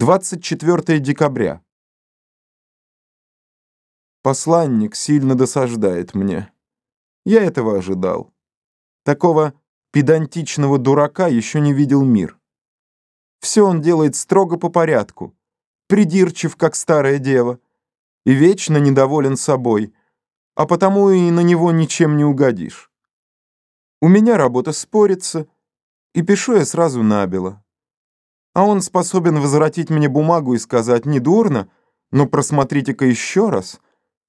24 декабря. Посланник сильно досаждает мне. Я этого ожидал. Такого педантичного дурака еще не видел мир. Все он делает строго по порядку, придирчив, как старая дева, и вечно недоволен собой, а потому и на него ничем не угодишь. У меня работа спорится, и пишу я сразу набело а он способен возвратить мне бумагу и сказать «недурно», но просмотрите-ка еще раз.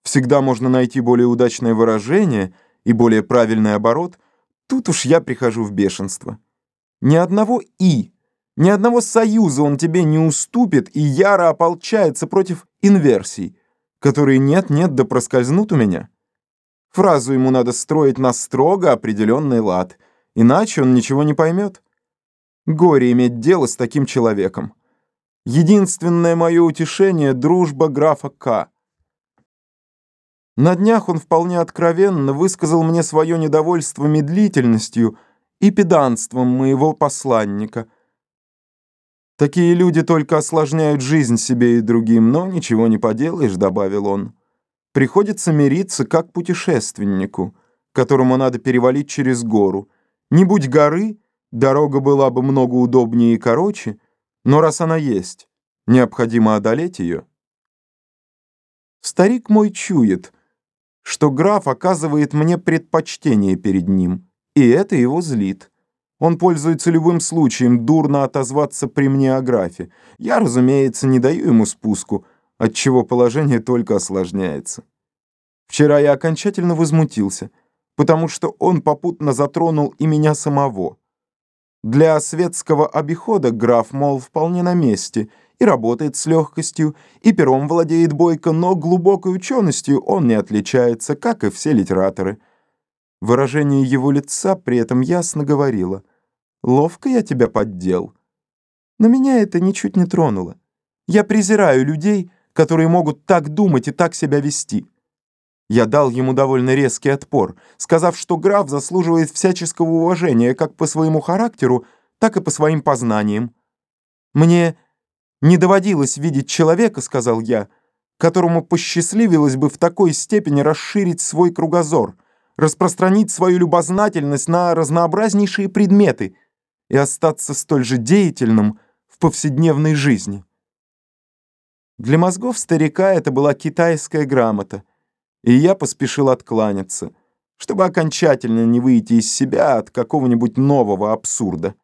Всегда можно найти более удачное выражение и более правильный оборот. Тут уж я прихожу в бешенство. Ни одного «и», ни одного союза он тебе не уступит и яро ополчается против инверсий, которые нет-нет да проскользнут у меня. Фразу ему надо строить на строго определенный лад, иначе он ничего не поймет. Горе иметь дело с таким человеком. Единственное мое утешение — дружба графа К. На днях он вполне откровенно высказал мне свое недовольство медлительностью и педанством моего посланника. Такие люди только осложняют жизнь себе и другим, но ничего не поделаешь, — добавил он. Приходится мириться как путешественнику, которому надо перевалить через гору. Не будь горы — Дорога была бы много удобнее и короче, но раз она есть, необходимо одолеть ее. Старик мой чует, что граф оказывает мне предпочтение перед ним, и это его злит. Он пользуется любым случаем дурно отозваться при мне о графе. Я, разумеется, не даю ему спуску, отчего положение только осложняется. Вчера я окончательно возмутился, потому что он попутно затронул и меня самого. Для светского обихода граф, мол, вполне на месте, и работает с легкостью, и пером владеет бойко, но глубокой ученостью он не отличается, как и все литераторы. Выражение его лица при этом ясно говорило «Ловко я тебя поддел». Но меня это ничуть не тронуло. Я презираю людей, которые могут так думать и так себя вести. Я дал ему довольно резкий отпор, сказав, что граф заслуживает всяческого уважения как по своему характеру, так и по своим познаниям. «Мне не доводилось видеть человека, — сказал я, — которому посчастливилось бы в такой степени расширить свой кругозор, распространить свою любознательность на разнообразнейшие предметы и остаться столь же деятельным в повседневной жизни». Для мозгов старика это была китайская грамота, и я поспешил откланяться, чтобы окончательно не выйти из себя от какого-нибудь нового абсурда.